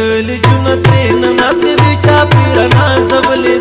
کلی جنت نه ناس دې چا پیر نازولې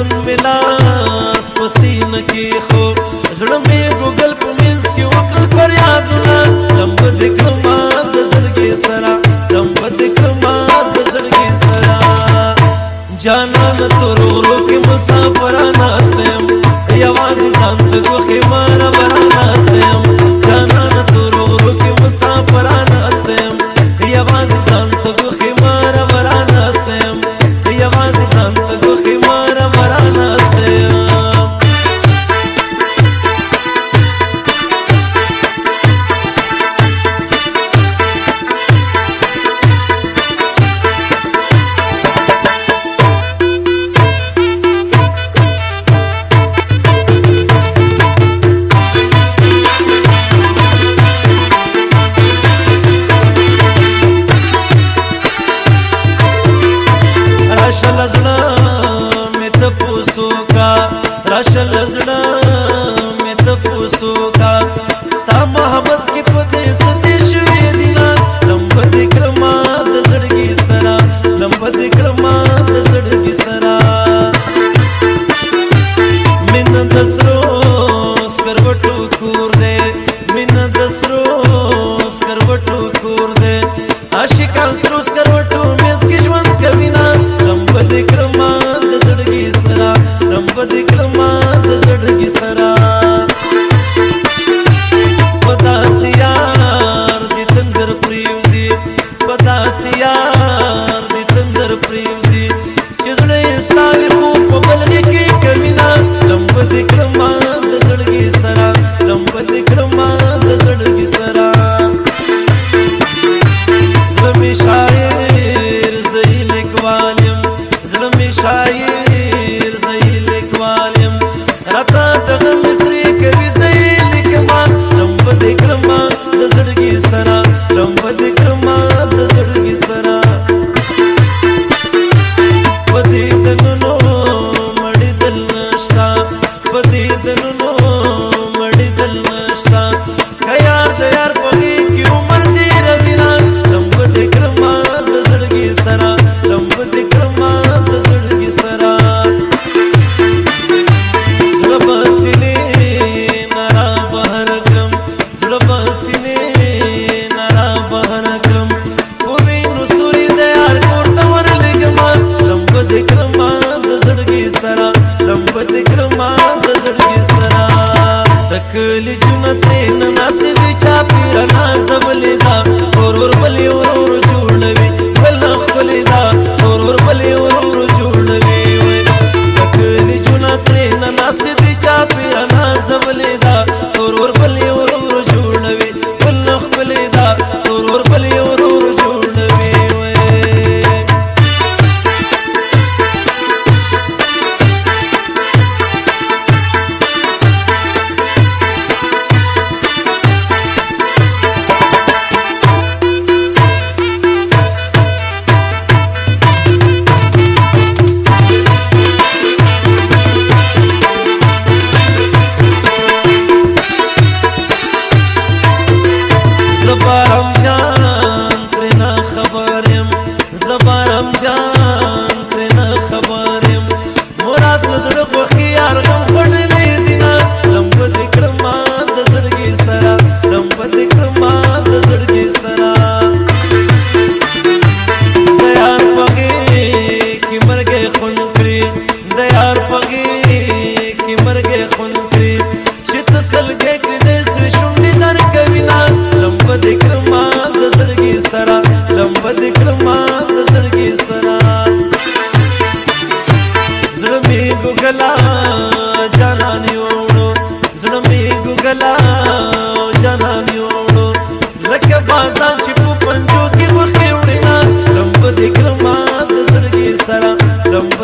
تون ملاس پسین کی خو زړه می ګوګل په مینس کې وکړ فریادونه لمب د کما د زړګي سرا لمب د کما د زړګي سرا جانان تور ورو کې مسافرانه راشه لزړه مې ته پوسو کا ستا محبت کې په دې ستیر شوې دینا لمبه دې کړما د زړګي سرا لمبه دې کړما د زړګي سرا مين د سرو سکروټو کور دې مين د سرو سکروټو کور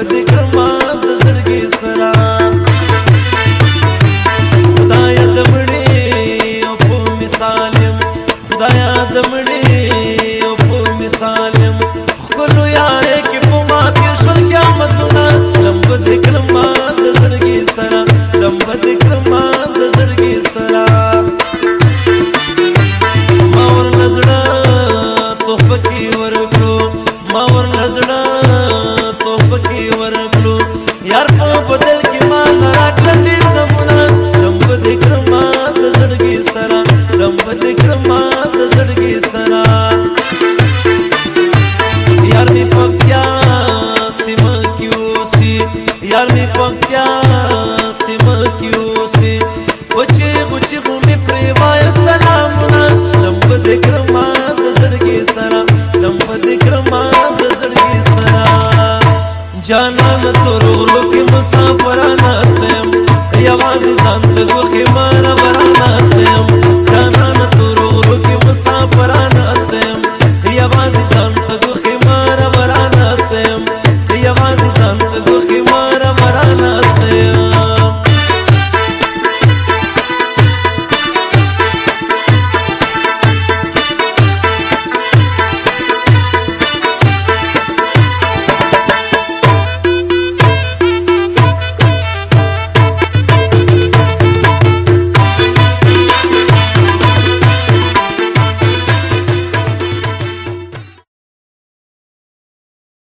never they call?